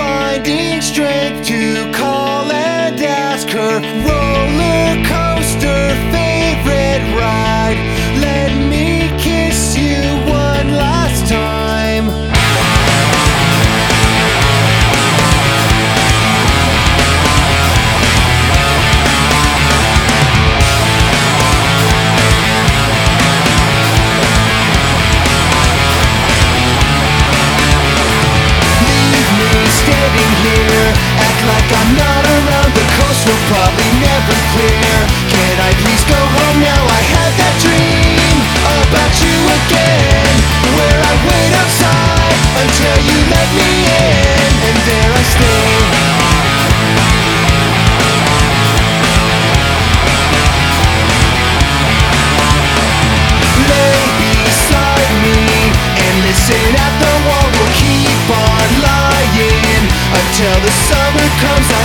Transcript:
finding strength to call and ask her. till the summer comes out.